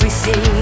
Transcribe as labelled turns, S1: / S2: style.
S1: everything